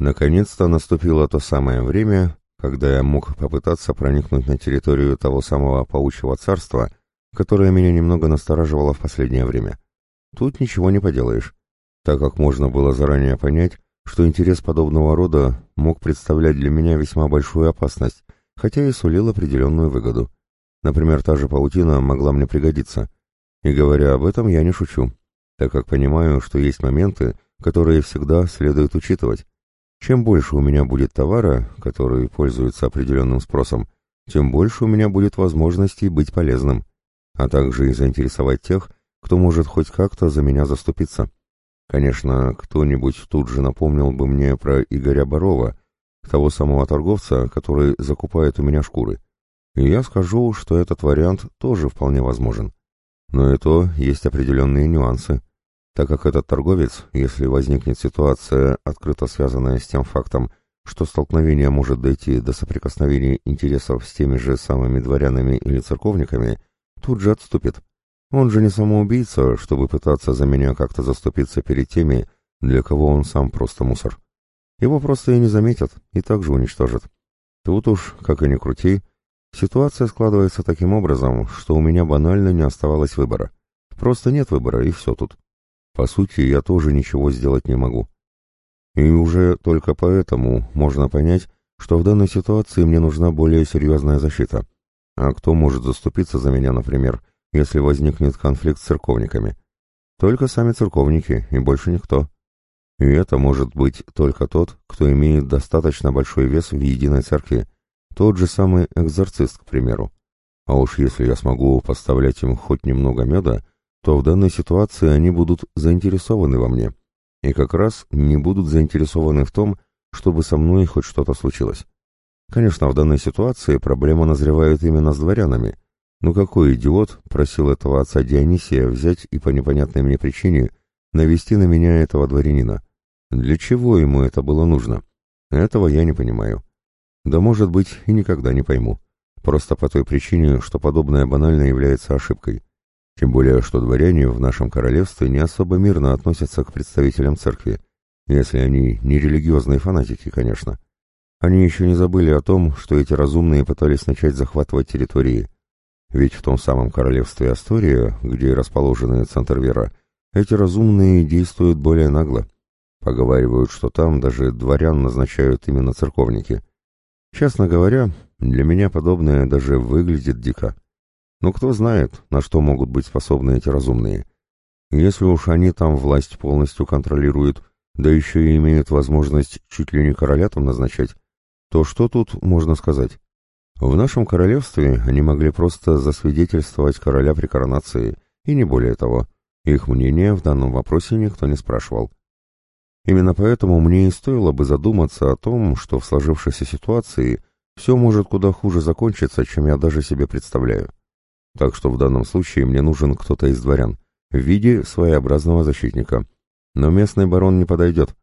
Наконец-то наступило то самое время, когда я мог попытаться проникнуть на территорию того самого паучьего царства, которое меня немного настораживало в последнее время. Тут ничего не поделаешь, так как можно было заранее понять, что интерес подобного рода мог представлять для меня весьма большую опасность, хотя и сулил определенную выгоду. Например, та же паутина могла мне пригодиться. И говоря об этом, я не шучу, так как понимаю, что есть моменты, которые всегда следует учитывать. Чем больше у меня будет товара, который пользуется определенным спросом, тем больше у меня будет возможностей быть полезным, а также и заинтересовать тех, кто может хоть как-то за меня заступиться. Конечно, кто-нибудь тут же напомнил бы мне про Игоря Барова, того самого торговца, который закупает у меня шкуры. И я скажу, что этот вариант тоже вполне возможен. Но и то есть определенные нюансы, так как этот торговец, если возникнет ситуация, открыто связанная с тем фактом, что столкновение может дойти до соприкосновения интересов с теми же самыми дворянами или церковниками, тут же отступит. Он же не самоубийца, чтобы пытаться за меня как-то заступиться перед теми, для кого он сам просто мусор. Его просто и не заметят, и также уничтожат. Тут уж, как и ни крути, Ситуация складывается таким образом, что у меня банально не оставалось выбора. Просто нет выбора, и все тут. По сути, я тоже ничего сделать не могу. И уже только поэтому можно понять, что в данной ситуации мне нужна более серьезная защита. А кто может заступиться за меня, например, если возникнет конфликт с церковниками? Только сами церковники, и больше никто. И это может быть только тот, кто имеет достаточно большой вес в единой церкви, тот же самый экзорцист, к примеру. А уж если я смогу поставлять им хоть немного меда, то в данной ситуации они будут заинтересованы во мне. И как раз не будут заинтересованы в том, чтобы со мной хоть что-то случилось. Конечно, в данной ситуации проблема назревает именно с дворянами. Но какой идиот просил этого отца Дионисия взять и по непонятной мне причине навести на меня этого дворянина? Для чего ему это было нужно? Этого я не понимаю. Да, может быть, и никогда не пойму. Просто по той причине, что подобное банально является ошибкой. Тем более, что дворяне в нашем королевстве не особо мирно относятся к представителям церкви, если они не религиозные фанатики, конечно. Они еще не забыли о том, что эти разумные пытались начать захватывать территории. Ведь в том самом королевстве Астория, где расположены центр Вера, эти разумные действуют более нагло. Поговаривают, что там даже дворян назначают именно церковники – Честно говоря, для меня подобное даже выглядит дико. Но кто знает, на что могут быть способны эти разумные. Если уж они там власть полностью контролируют, да еще и имеют возможность чуть ли не короля там назначать, то что тут можно сказать? В нашем королевстве они могли просто засвидетельствовать короля при коронации, и не более того. Их мнение в данном вопросе никто не спрашивал. Именно поэтому мне и стоило бы задуматься о том, что в сложившейся ситуации все может куда хуже закончиться, чем я даже себе представляю. Так что в данном случае мне нужен кто-то из дворян, в виде своеобразного защитника. Но местный барон не подойдет.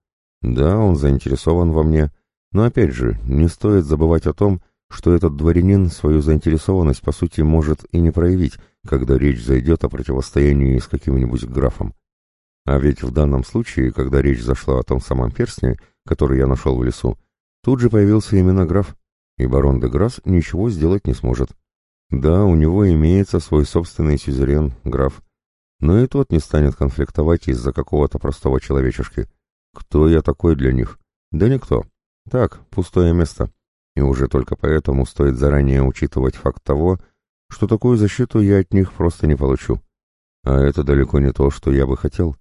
Да, он заинтересован во мне, но опять же, не стоит забывать о том, что этот дворянин свою заинтересованность по сути может и не проявить, когда речь зайдет о противостоянии с каким-нибудь графом. А ведь в данном случае, когда речь зашла о том самом перстне, который я нашел в лесу, тут же появился именно граф, и барон де Грасс ничего сделать не сможет. Да, у него имеется свой собственный сюзерен, граф, но и тот не станет конфликтовать из-за какого-то простого человечешки. Кто я такой для них? Да никто. Так, пустое место. И уже только поэтому стоит заранее учитывать факт того, что такую защиту я от них просто не получу. А это далеко не то, что я бы хотел.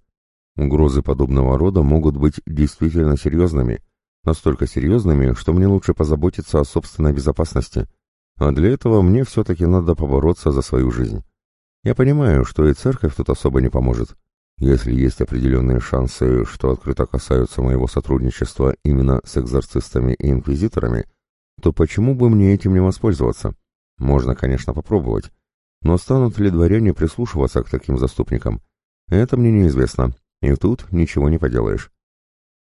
Угрозы подобного рода могут быть действительно серьезными, настолько серьезными, что мне лучше позаботиться о собственной безопасности, а для этого мне все-таки надо побороться за свою жизнь. Я понимаю, что и церковь тут особо не поможет. Если есть определенные шансы, что открыто касаются моего сотрудничества именно с экзорцистами и инквизиторами, то почему бы мне этим не воспользоваться? Можно, конечно, попробовать. Но станут ли дворяне прислушиваться к таким заступникам? Это мне неизвестно, и тут ничего не поделаешь.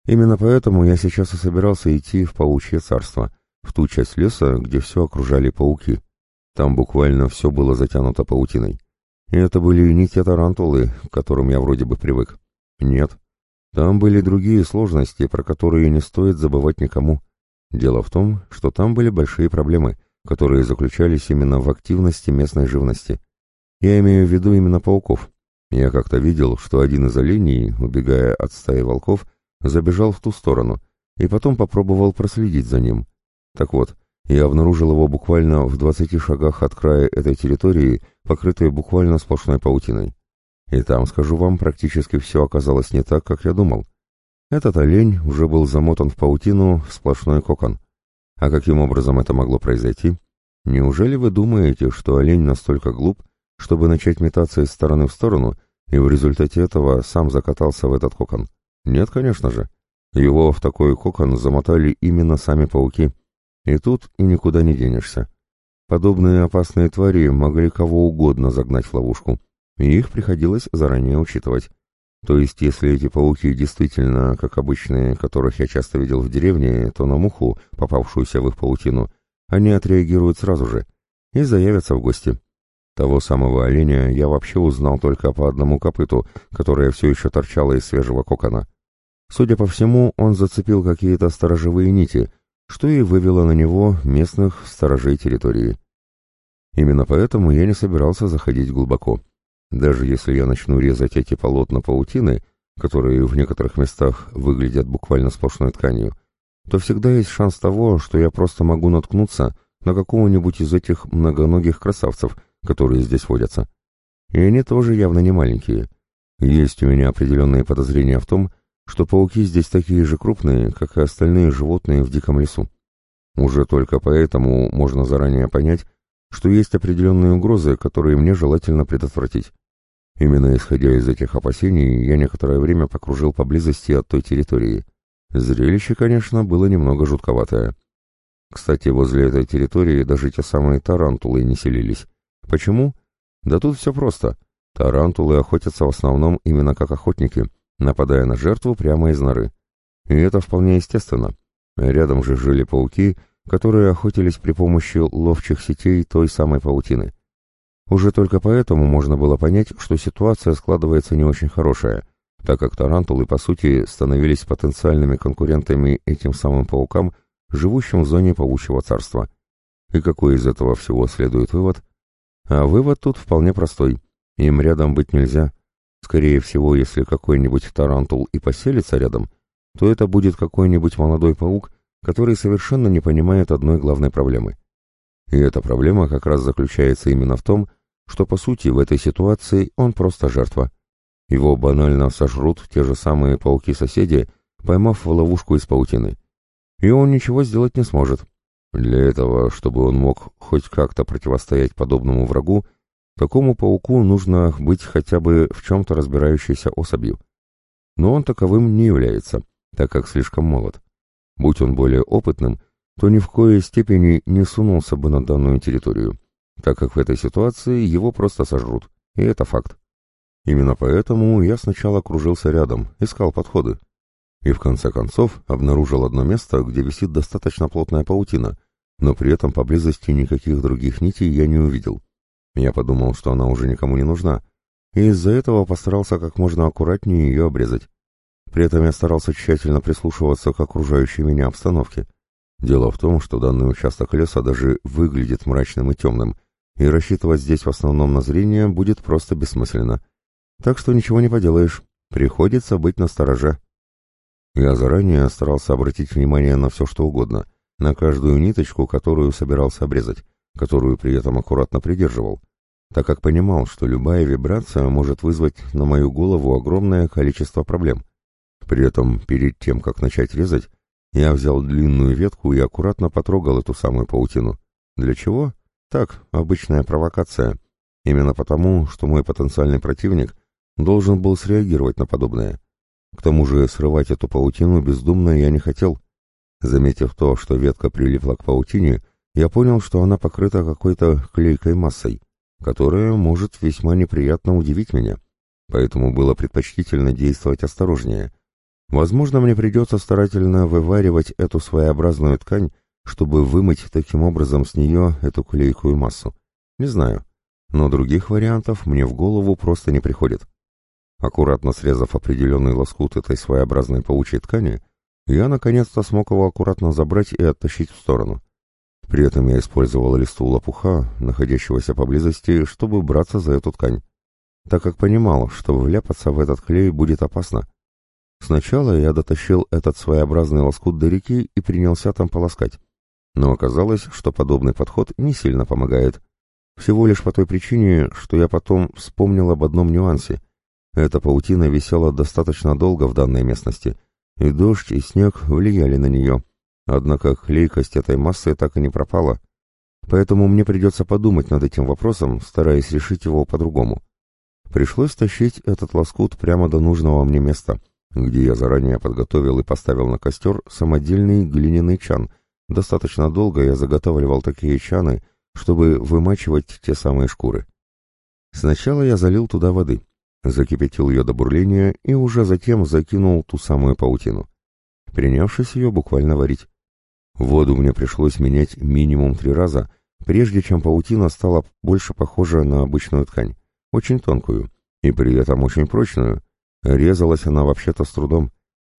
Именно поэтому я сейчас и собирался идти в паучье царство, в ту часть леса, где все окружали пауки. Там буквально все было затянуто паутиной. И это были не те тарантулы, к которым я вроде бы привык. Нет. Там были другие сложности, про которые не стоит забывать никому. Дело в том, что там были большие проблемы, которые заключались именно в активности местной живности. Я имею в виду именно пауков. Я как-то видел, что один из оленей, убегая от стаи волков, забежал в ту сторону и потом попробовал проследить за ним. Так вот, я обнаружил его буквально в двадцати шагах от края этой территории, покрытой буквально сплошной паутиной. И там, скажу вам, практически все оказалось не так, как я думал. Этот олень уже был замотан в паутину в сплошной кокон. А каким образом это могло произойти? Неужели вы думаете, что олень настолько глуп, чтобы начать метаться из стороны в сторону, и в результате этого сам закатался в этот кокон? Нет, конечно же. Его в такой кокон замотали именно сами пауки. И тут и никуда не денешься. Подобные опасные твари могли кого угодно загнать в ловушку и их приходилось заранее учитывать. То есть, если эти пауки действительно, как обычные, которых я часто видел в деревне, то на муху, попавшуюся в их паутину, они отреагируют сразу же и заявятся в гости. Того самого оленя я вообще узнал только по одному копыту, которое все еще торчало из свежего кокона. Судя по всему, он зацепил какие-то сторожевые нити, что и вывело на него местных сторожей территории. Именно поэтому я не собирался заходить глубоко. Даже если я начну резать эти полотна паутины, которые в некоторых местах выглядят буквально сплошной тканью, то всегда есть шанс того, что я просто могу наткнуться на какого-нибудь из этих многоногих красавцев, которые здесь водятся. И они тоже явно не маленькие. Есть у меня определенные подозрения в том, что пауки здесь такие же крупные, как и остальные животные в диком лесу. Уже только поэтому можно заранее понять, что есть определенные угрозы, которые мне желательно предотвратить. Именно исходя из этих опасений, я некоторое время покружил поблизости от той территории. Зрелище, конечно, было немного жутковатое. Кстати, возле этой территории даже те самые тарантулы не селились. Почему? Да тут все просто. Тарантулы охотятся в основном именно как охотники, нападая на жертву прямо из норы. И это вполне естественно. Рядом же жили пауки, которые охотились при помощи ловчих сетей той самой паутины. Уже только поэтому можно было понять, что ситуация складывается не очень хорошая, так как тарантулы, по сути, становились потенциальными конкурентами этим самым паукам, живущим в зоне паучьего царства. И какой из этого всего следует вывод? А вывод тут вполне простой. Им рядом быть нельзя. Скорее всего, если какой-нибудь тарантул и поселится рядом, то это будет какой-нибудь молодой паук, который совершенно не понимает одной главной проблемы. И эта проблема как раз заключается именно в том, что по сути в этой ситуации он просто жертва. Его банально сожрут те же самые пауки-соседи, поймав в ловушку из паутины. И он ничего сделать не сможет. Для этого, чтобы он мог хоть как-то противостоять подобному врагу, такому пауку нужно быть хотя бы в чем-то разбирающейся особью. Но он таковым не является, так как слишком молод. Будь он более опытным, то ни в коей степени не сунулся бы на данную территорию так как в этой ситуации его просто сожрут, и это факт. Именно поэтому я сначала кружился рядом, искал подходы. И в конце концов обнаружил одно место, где висит достаточно плотная паутина, но при этом поблизости никаких других нитей я не увидел. Я подумал, что она уже никому не нужна, и из-за этого постарался как можно аккуратнее ее обрезать. При этом я старался тщательно прислушиваться к окружающей меня обстановке. Дело в том, что данный участок леса даже выглядит мрачным и темным, и рассчитывать здесь в основном на зрение будет просто бессмысленно. Так что ничего не поделаешь, приходится быть настороже. Я заранее старался обратить внимание на все что угодно, на каждую ниточку, которую собирался обрезать, которую при этом аккуратно придерживал, так как понимал, что любая вибрация может вызвать на мою голову огромное количество проблем. При этом, перед тем, как начать резать, я взял длинную ветку и аккуратно потрогал эту самую паутину. Для чего? Так, обычная провокация. Именно потому, что мой потенциальный противник должен был среагировать на подобное. К тому же срывать эту паутину бездумно я не хотел. Заметив то, что ветка прилипла к паутине, я понял, что она покрыта какой-то клейкой массой, которая может весьма неприятно удивить меня. Поэтому было предпочтительно действовать осторожнее. Возможно, мне придется старательно вываривать эту своеобразную ткань чтобы вымыть таким образом с нее эту клейкую массу. Не знаю, но других вариантов мне в голову просто не приходит. Аккуратно срезав определенный лоскут этой своеобразной паучьей ткани, я наконец-то смог его аккуратно забрать и оттащить в сторону. При этом я использовал листву лопуха, находящегося поблизости, чтобы браться за эту ткань, так как понимал, что вляпаться в этот клей будет опасно. Сначала я дотащил этот своеобразный лоскут до реки и принялся там полоскать. Но оказалось, что подобный подход не сильно помогает. Всего лишь по той причине, что я потом вспомнил об одном нюансе. Эта паутина висела достаточно долго в данной местности, и дождь и снег влияли на нее. Однако клейкость этой массы так и не пропала. Поэтому мне придется подумать над этим вопросом, стараясь решить его по-другому. Пришлось тащить этот лоскут прямо до нужного мне места, где я заранее подготовил и поставил на костер самодельный глиняный чан. Достаточно долго я заготавливал такие чаны, чтобы вымачивать те самые шкуры. Сначала я залил туда воды, закипятил ее до бурления и уже затем закинул ту самую паутину, принявшись ее буквально варить. Воду мне пришлось менять минимум три раза, прежде чем паутина стала больше похожа на обычную ткань, очень тонкую и при этом очень прочную. Резалась она вообще-то с трудом.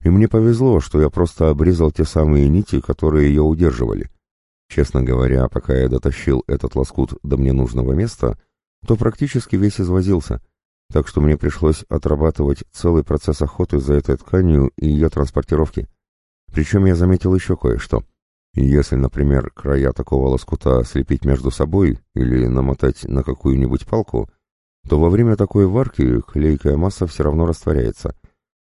И мне повезло, что я просто обрезал те самые нити, которые ее удерживали. Честно говоря, пока я дотащил этот лоскут до мне нужного места, то практически весь извозился, так что мне пришлось отрабатывать целый процесс охоты за этой тканью и ее транспортировки. Причем я заметил еще кое-что. Если, например, края такого лоскута слепить между собой или намотать на какую-нибудь палку, то во время такой варки клейкая масса все равно растворяется,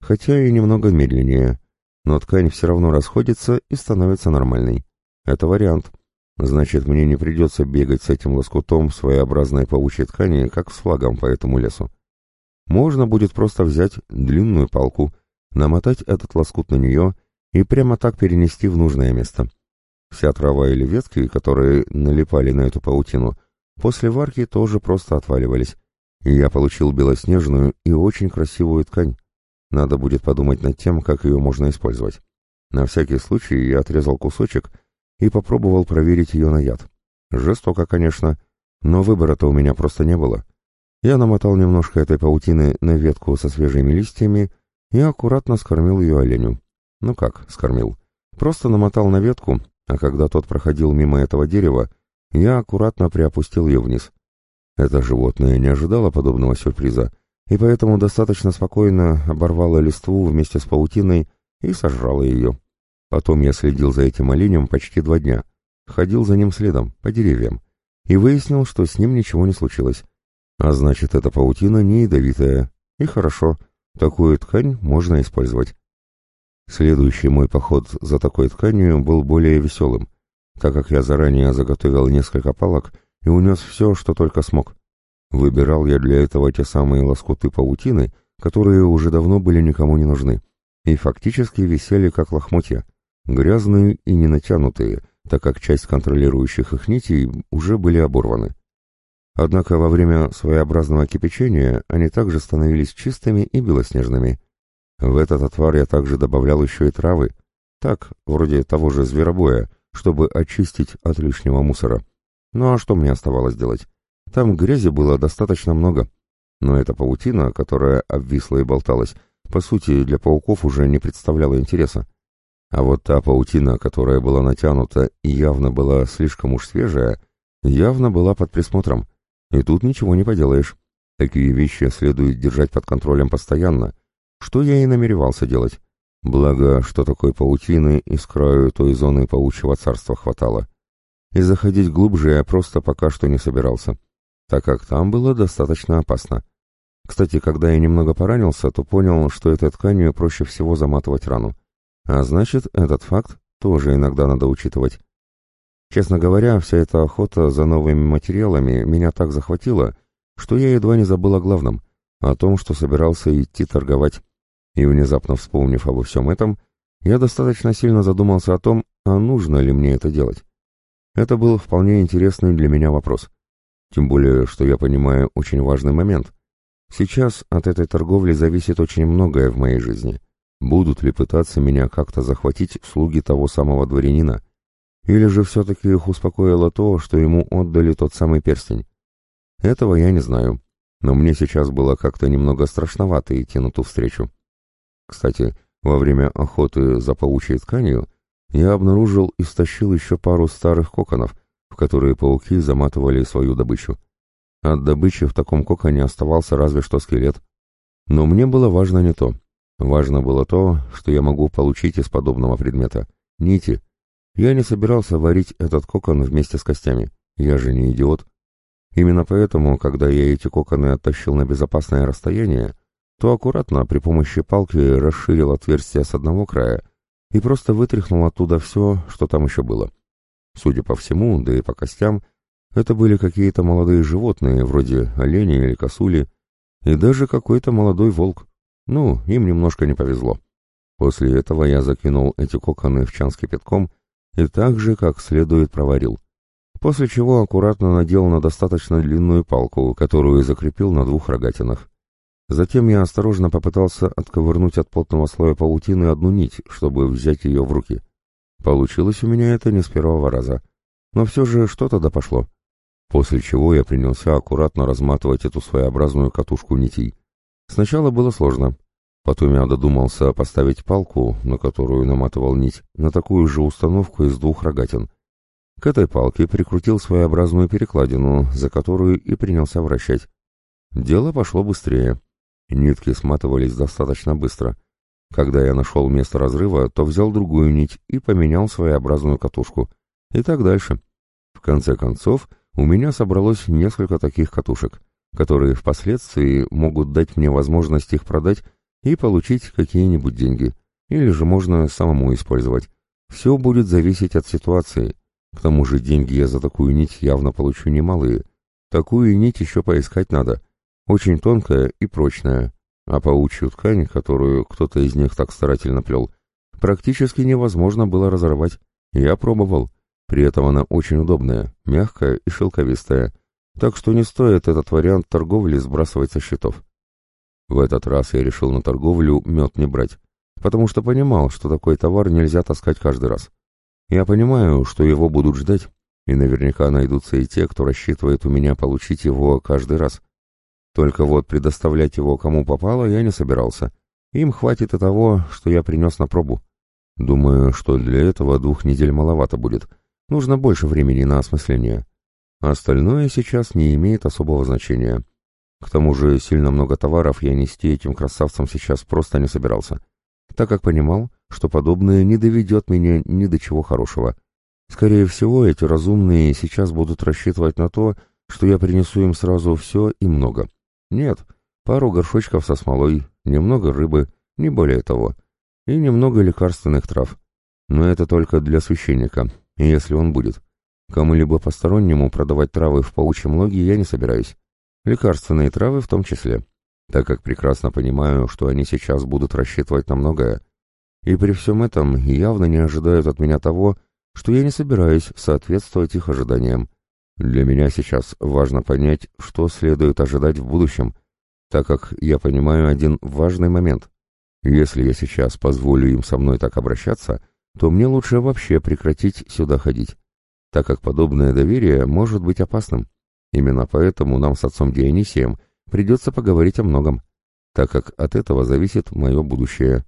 хотя и немного медленнее, но ткань все равно расходится и становится нормальной. Это вариант. Значит, мне не придется бегать с этим лоскутом своеобразной паучьей ткани, как с флагом по этому лесу. Можно будет просто взять длинную палку, намотать этот лоскут на нее и прямо так перенести в нужное место. Вся трава или ветки, которые налипали на эту паутину, после варки тоже просто отваливались, и я получил белоснежную и очень красивую ткань. Надо будет подумать над тем, как ее можно использовать. На всякий случай я отрезал кусочек и попробовал проверить ее на яд. Жестоко, конечно, но выбора-то у меня просто не было. Я намотал немножко этой паутины на ветку со свежими листьями и аккуратно скормил ее оленю. Ну как, скормил? Просто намотал на ветку, а когда тот проходил мимо этого дерева, я аккуратно приопустил ее вниз. Это животное не ожидало подобного сюрприза, и поэтому достаточно спокойно оборвало листву вместе с паутиной и сожрало ее. Потом я следил за этим оленем почти два дня, ходил за ним следом, по деревьям, и выяснил, что с ним ничего не случилось. А значит, эта паутина не ядовитая, и хорошо, такую ткань можно использовать. Следующий мой поход за такой тканью был более веселым, так как я заранее заготовил несколько палок и унес все, что только смог. Выбирал я для этого те самые лоскуты паутины, которые уже давно были никому не нужны, и фактически висели как лохмотья, грязные и не натянутые, так как часть контролирующих их нитей уже были оборваны. Однако во время своеобразного кипячения они также становились чистыми и белоснежными. В этот отвар я также добавлял еще и травы, так, вроде того же зверобоя, чтобы очистить от лишнего мусора. Ну а что мне оставалось делать? Там грязи было достаточно много. Но эта паутина, которая обвисла и болталась, по сути, для пауков уже не представляла интереса. А вот та паутина, которая была натянута и явно была слишком уж свежая, явно была под присмотром. И тут ничего не поделаешь. Такие вещи следует держать под контролем постоянно, что я и намеревался делать. Благо, что такой паутины из краю той зоны паучьего царства хватало и заходить глубже я просто пока что не собирался, так как там было достаточно опасно. Кстати, когда я немного поранился, то понял, что этой тканью проще всего заматывать рану. А значит, этот факт тоже иногда надо учитывать. Честно говоря, вся эта охота за новыми материалами меня так захватила, что я едва не забыл о главном, о том, что собирался идти торговать. И внезапно вспомнив обо всем этом, я достаточно сильно задумался о том, а нужно ли мне это делать. Это был вполне интересный для меня вопрос. Тем более, что я понимаю очень важный момент. Сейчас от этой торговли зависит очень многое в моей жизни. Будут ли пытаться меня как-то захватить слуги того самого дворянина? Или же все-таки их успокоило то, что ему отдали тот самый перстень? Этого я не знаю. но мне сейчас было как-то немного страшновато идти на ту встречу. Кстати, во время охоты за паучьей тканью я обнаружил и стащил еще пару старых коконов, в которые пауки заматывали свою добычу. От добычи в таком коконе оставался разве что скелет. Но мне было важно не то. Важно было то, что я могу получить из подобного предмета. Нити. Я не собирался варить этот кокон вместе с костями. Я же не идиот. Именно поэтому, когда я эти коконы оттащил на безопасное расстояние, то аккуратно при помощи палки расширил отверстие с одного края и просто вытряхнул оттуда все, что там еще было. Судя по всему, да и по костям, это были какие-то молодые животные, вроде оленей или косули, и даже какой-то молодой волк. Ну, им немножко не повезло. После этого я закинул эти коконы в чан с кипятком и так же, как следует, проварил. После чего аккуратно надел на достаточно длинную палку, которую закрепил на двух рогатинах. Затем я осторожно попытался отковырнуть от плотного слоя паутины одну нить, чтобы взять ее в руки. Получилось у меня это не с первого раза. Но все же что-то да пошло. После чего я принялся аккуратно разматывать эту своеобразную катушку нитей. Сначала было сложно. Потом я додумался поставить палку, на которую наматывал нить, на такую же установку из двух рогатин. К этой палке прикрутил своеобразную перекладину, за которую и принялся вращать. Дело пошло быстрее. Нитки сматывались достаточно быстро. Когда я нашел место разрыва, то взял другую нить и поменял своеобразную катушку. И так дальше. В конце концов, у меня собралось несколько таких катушек, которые впоследствии могут дать мне возможность их продать и получить какие-нибудь деньги. Или же можно самому использовать. Все будет зависеть от ситуации. К тому же деньги я за такую нить явно получу немалые. Такую нить еще поискать надо — очень тонкая и прочная, а паучью ткань, которую кто-то из них так старательно плел, практически невозможно было разорвать. Я пробовал. При этом она очень удобная, мягкая и шелковистая, так что не стоит этот вариант торговли сбрасывать со счетов. В этот раз я решил на торговлю мед не брать, потому что понимал, что такой товар нельзя таскать каждый раз. Я понимаю, что его будут ждать, и наверняка найдутся и те, кто рассчитывает у меня получить его каждый раз. Только вот предоставлять его кому попало я не собирался. Им хватит и того, что я принес на пробу. Думаю, что для этого двух недель маловато будет. Нужно больше времени на осмысление. Остальное сейчас не имеет особого значения. К тому же сильно много товаров я нести этим красавцам сейчас просто не собирался, так как понимал, что подобное не доведет меня ни до чего хорошего. Скорее всего, эти разумные сейчас будут рассчитывать на то, что я принесу им сразу все и много. Нет, пару горшочков со смолой, немного рыбы, не более того, и немного лекарственных трав. Но это только для священника, если он будет. Кому-либо постороннему продавать травы в паучьем логе я не собираюсь. Лекарственные травы в том числе, так как прекрасно понимаю, что они сейчас будут рассчитывать на многое. И при всем этом явно не ожидают от меня того, что я не собираюсь соответствовать их ожиданиям. Для меня сейчас важно понять, что следует ожидать в будущем, так как я понимаю один важный момент. Если я сейчас позволю им со мной так обращаться, то мне лучше вообще прекратить сюда ходить, так как подобное доверие может быть опасным. Именно поэтому нам с отцом Дионисием придется поговорить о многом, так как от этого зависит мое будущее.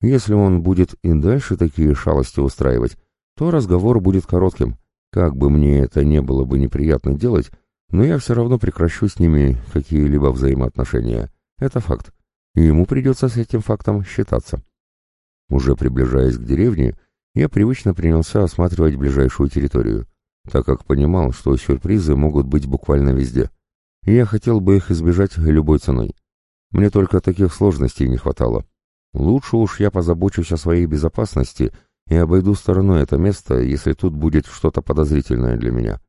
Если он будет и дальше такие шалости устраивать, то разговор будет коротким, как бы мне это не было бы неприятно делать, но я все равно прекращу с ними какие-либо взаимоотношения. Это факт. И ему придется с этим фактом считаться. Уже приближаясь к деревне, я привычно принялся осматривать ближайшую территорию, так как понимал, что сюрпризы могут быть буквально везде. И я хотел бы их избежать любой ценой. Мне только таких сложностей не хватало. Лучше уж я позабочусь о своей безопасности — и обойду стороной это место, если тут будет что-то подозрительное для меня.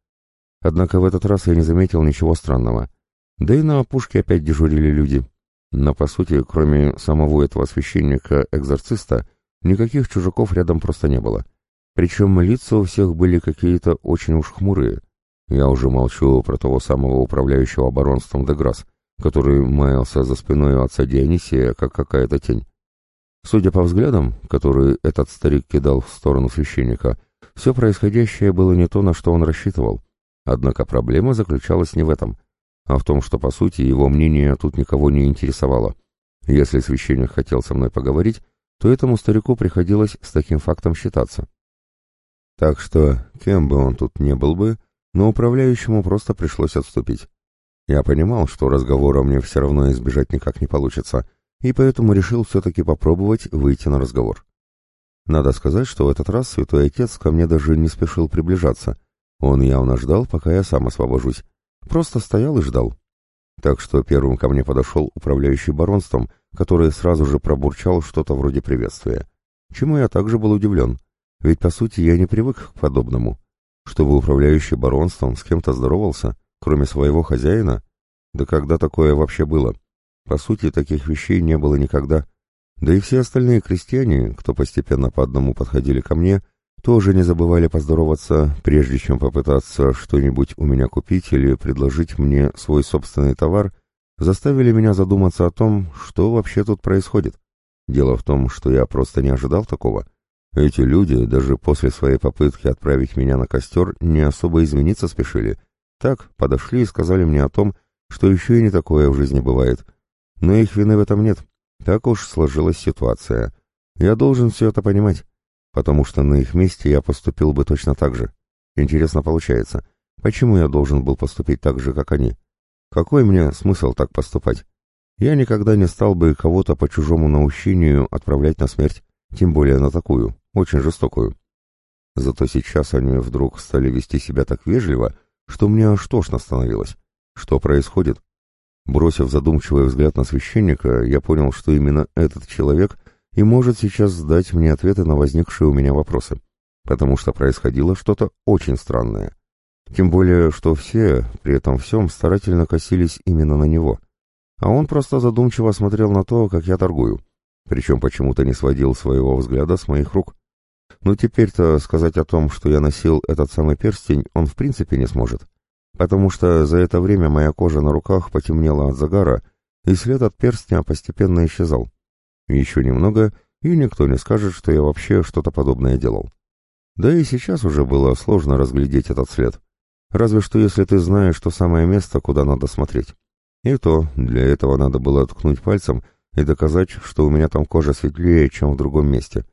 Однако в этот раз я не заметил ничего странного. Да и на опушке опять дежурили люди. Но, по сути, кроме самого этого священника-экзорциста, никаких чужаков рядом просто не было. Причем лица у всех были какие-то очень уж хмурые. Я уже молчу про того самого управляющего оборонством Деграсс, который маялся за спиной отца Дионисия, как какая-то тень. Судя по взглядам, которые этот старик кидал в сторону священника, все происходящее было не то, на что он рассчитывал. Однако проблема заключалась не в этом. а в том, что, по сути, его мнение тут никого не интересовало. Если священник хотел со мной поговорить, то этому старику приходилось с таким фактом считаться. Так что, кем бы он тут не был бы, но управляющему просто пришлось отступить. Я понимал, что разговора мне все равно избежать никак не получится, и поэтому решил все-таки попробовать выйти на разговор. Надо сказать, что в этот раз святой отец ко мне даже не спешил приближаться. Он явно ждал, пока я сам освобожусь. Просто стоял и ждал. Так что первым ко мне подошел управляющий баронством, который сразу же пробурчал что-то вроде приветствия. Чему я также был удивлен, ведь по сути я не привык к подобному. Чтобы управляющий баронством с кем-то здоровался, кроме своего хозяина? Да когда такое вообще было? По сути, таких вещей не было никогда. Да и все остальные крестьяне, кто постепенно по одному подходили ко мне, тоже не забывали поздороваться, прежде чем попытаться что-нибудь у меня купить или предложить мне свой собственный товар, заставили меня задуматься о том, что вообще тут происходит. Дело в том, что я просто не ожидал такого. Эти люди, даже после своей попытки отправить меня на костер, не особо измениться спешили. Так, подошли и сказали мне о том, что еще и не такое в жизни бывает. Но их вины в этом нет. Так уж сложилась ситуация. Я должен все это понимать потому что на их месте я поступил бы точно так же. Интересно получается, почему я должен был поступить так же, как они? Какой мне смысл так поступать? Я никогда не стал бы кого-то по чужому наущению отправлять на смерть, тем более на такую, очень жестокую. Зато сейчас они вдруг стали вести себя так вежливо, что мне аж тошно становилось. Что происходит? Бросив задумчивый взгляд на священника, я понял, что именно этот человек и может сейчас дать мне ответы на возникшие у меня вопросы, потому что происходило что-то очень странное. Тем более, что все при этом всем старательно косились именно на него. А он просто задумчиво смотрел на то, как я торгую, причем почему-то не сводил своего взгляда с моих рук. Но теперь-то сказать о том, что я носил этот самый перстень, он в принципе не сможет, потому что за это время моя кожа на руках потемнела от загара, и след от перстня постепенно исчезал. Еще немного, и никто не скажет, что я вообще что-то подобное делал. Да и сейчас уже было сложно разглядеть этот след. Разве что если ты знаешь то самое место, куда надо смотреть. И то, для этого надо было ткнуть пальцем и доказать, что у меня там кожа светлее, чем в другом месте.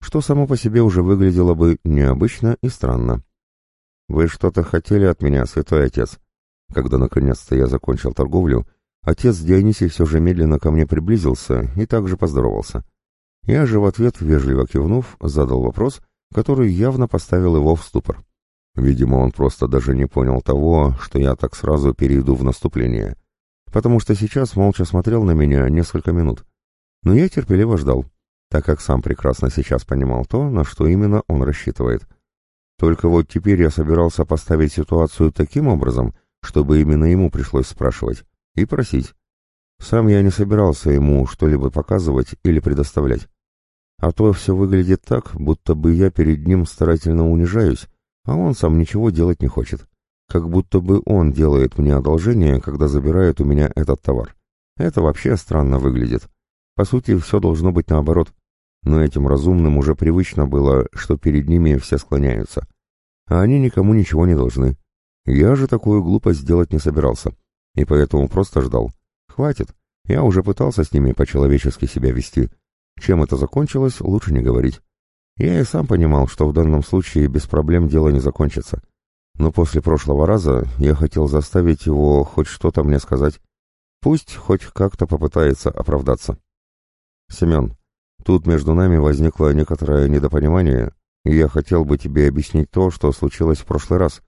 Что само по себе уже выглядело бы необычно и странно. «Вы что-то хотели от меня, святой отец?» Когда наконец-то я закончил торговлю, Отец Дионисий все же медленно ко мне приблизился и также поздоровался. Я же в ответ, вежливо кивнув, задал вопрос, который явно поставил его в ступор. Видимо, он просто даже не понял того, что я так сразу перейду в наступление, потому что сейчас молча смотрел на меня несколько минут. Но я терпеливо ждал, так как сам прекрасно сейчас понимал то, на что именно он рассчитывает. Только вот теперь я собирался поставить ситуацию таким образом, чтобы именно ему пришлось спрашивать и просить. Сам я не собирался ему что-либо показывать или предоставлять. А то все выглядит так, будто бы я перед ним старательно унижаюсь, а он сам ничего делать не хочет. Как будто бы он делает мне одолжение, когда забирает у меня этот товар. Это вообще странно выглядит. По сути, все должно быть наоборот. Но этим разумным уже привычно было, что перед ними все склоняются. А они никому ничего не должны. Я же такую глупость сделать не собирался и поэтому просто ждал. Хватит, я уже пытался с ними по-человечески себя вести. Чем это закончилось, лучше не говорить. Я и сам понимал, что в данном случае без проблем дело не закончится. Но после прошлого раза я хотел заставить его хоть что-то мне сказать. Пусть хоть как-то попытается оправдаться. Семен, тут между нами возникло некоторое недопонимание, и я хотел бы тебе объяснить то, что случилось в прошлый раз.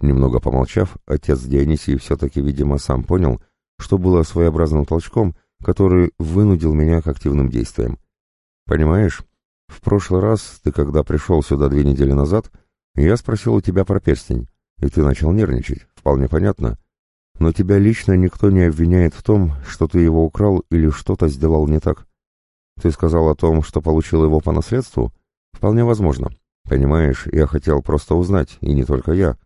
Немного помолчав, отец Дионисий все-таки, видимо, сам понял, что было своеобразным толчком, который вынудил меня к активным действиям. «Понимаешь, в прошлый раз ты, когда пришел сюда две недели назад, я спросил у тебя про перстень, и ты начал нервничать, вполне понятно. Но тебя лично никто не обвиняет в том, что ты его украл или что-то сделал не так. Ты сказал о том, что получил его по наследству? Вполне возможно. Понимаешь, я хотел просто узнать, и не только я»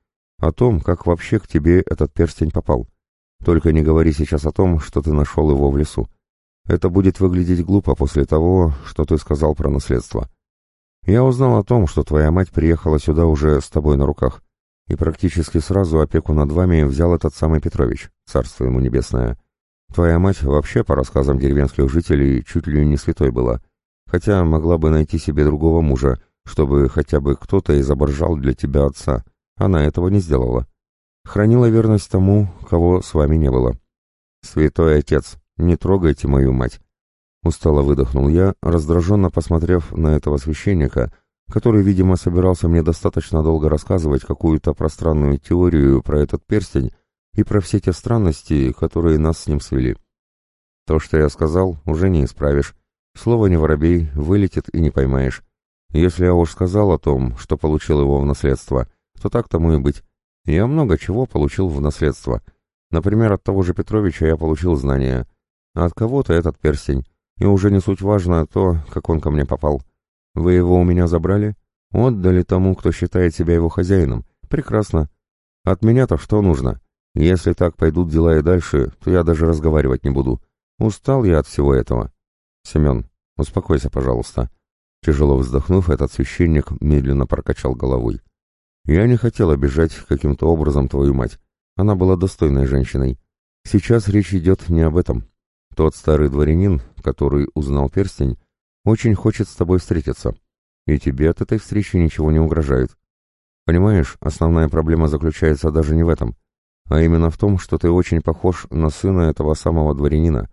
о том, как вообще к тебе этот перстень попал. Только не говори сейчас о том, что ты нашел его в лесу. Это будет выглядеть глупо после того, что ты сказал про наследство. Я узнал о том, что твоя мать приехала сюда уже с тобой на руках, и практически сразу опеку над вами взял этот самый Петрович, царство ему небесное. Твоя мать вообще, по рассказам деревенских жителей, чуть ли не святой была, хотя могла бы найти себе другого мужа, чтобы хотя бы кто-то изображал для тебя отца. Она этого не сделала. Хранила верность тому, кого с вами не было. «Святой отец, не трогайте мою мать!» Устало выдохнул я, раздраженно посмотрев на этого священника, который, видимо, собирался мне достаточно долго рассказывать какую-то пространную теорию про этот перстень и про все те странности, которые нас с ним свели. То, что я сказал, уже не исправишь. Слово не воробей, вылетит и не поймаешь. Если я уж сказал о том, что получил его в наследство, то так тому и быть. Я много чего получил в наследство. Например, от того же Петровича я получил знания, а от кого-то этот перстень. И уже не суть важно то, как он ко мне попал. Вы его у меня забрали? Отдали тому, кто считает себя его хозяином. Прекрасно. От меня-то что нужно? Если так пойдут дела и дальше, то я даже разговаривать не буду. Устал я от всего этого. Семен, успокойся, пожалуйста. Тяжело вздохнув, этот священник медленно прокачал головой. Я не хотел обижать каким-то образом твою мать. Она была достойной женщиной. Сейчас речь идет не об этом. Тот старый дворянин, который узнал перстень, очень хочет с тобой встретиться. И тебе от этой встречи ничего не угрожает. Понимаешь, основная проблема заключается даже не в этом, а именно в том, что ты очень похож на сына этого самого дворянина,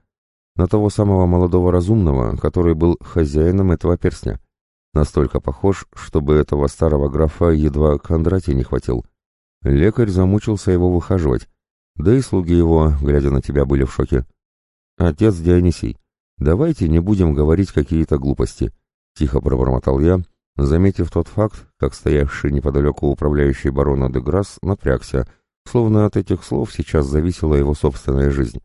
на того самого молодого разумного, который был хозяином этого перстня. Настолько похож, чтобы этого старого графа едва Кондратий не хватил. Лекарь замучился его выхаживать, да и слуги его, глядя на тебя, были в шоке. «Отец Дионисий, давайте не будем говорить какие-то глупости», — тихо пробормотал я, заметив тот факт, как стоявший неподалеку управляющий барона де напрягся, словно от этих слов сейчас зависела его собственная жизнь.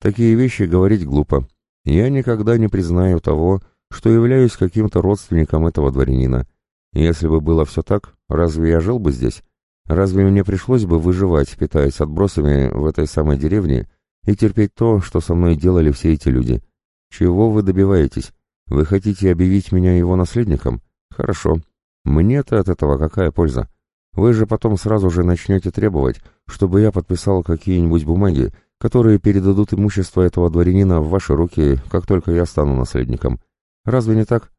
Такие вещи говорить глупо. Я никогда не признаю того, что являюсь каким-то родственником этого дворянина. Если бы было все так, разве я жил бы здесь? Разве мне пришлось бы выживать, питаясь отбросами в этой самой деревне и терпеть то, что со мной делали все эти люди? Чего вы добиваетесь? Вы хотите объявить меня его наследником? Хорошо. Мне-то от этого какая польза? Вы же потом сразу же начнете требовать, чтобы я подписал какие-нибудь бумаги, которые передадут имущество этого дворянина в ваши руки, как только я стану наследником. Разве не так?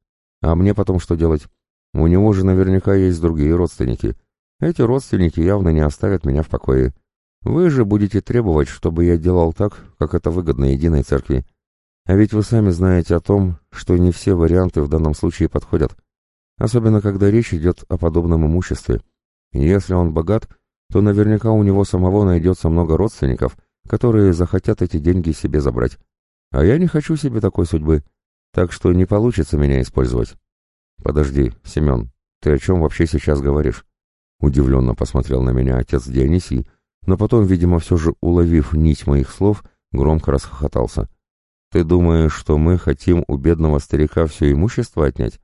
А мне потом что делать? У него же наверняка есть другие родственники. Эти родственники явно не оставят меня в покое. Вы же будете требовать, чтобы я делал так, как это выгодно единой церкви. А ведь вы сами знаете о том, что не все варианты в данном случае подходят. Особенно, когда речь идет о подобном имуществе. Если он богат, то наверняка у него самого найдется много родственников, которые захотят эти деньги себе забрать. А я не хочу себе такой судьбы. Так что не получится меня использовать. Подожди, Семен, ты о чем вообще сейчас говоришь? Удивленно посмотрел на меня отец Дионисий, но потом, видимо, все же уловив нить моих слов, громко расхохотался. Ты думаешь, что мы хотим у бедного старика все имущество отнять?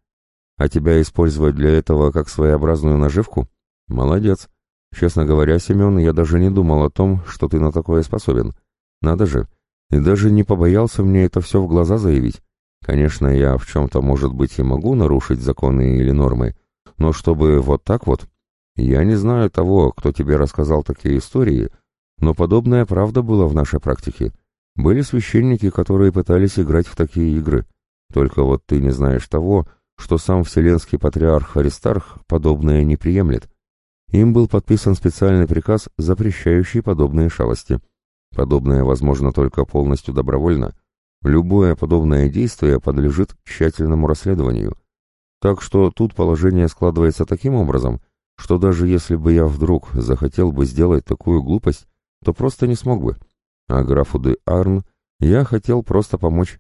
А тебя использовать для этого как своеобразную наживку? Молодец. Честно говоря, Семен, я даже не думал о том, что ты на такое способен. Надо же. И даже не побоялся мне это все в глаза заявить. Конечно, я в чем-то, может быть, и могу нарушить законы или нормы, но чтобы вот так вот... Я не знаю того, кто тебе рассказал такие истории, но подобная правда была в нашей практике. Были священники, которые пытались играть в такие игры. Только вот ты не знаешь того, что сам вселенский патриарх Аристарх подобное не приемлет. Им был подписан специальный приказ, запрещающий подобные шалости. Подобное возможно только полностью добровольно — Любое подобное действие подлежит тщательному расследованию. Так что тут положение складывается таким образом, что даже если бы я вдруг захотел бы сделать такую глупость, то просто не смог бы. А графу де Арн я хотел просто помочь.